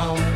enough.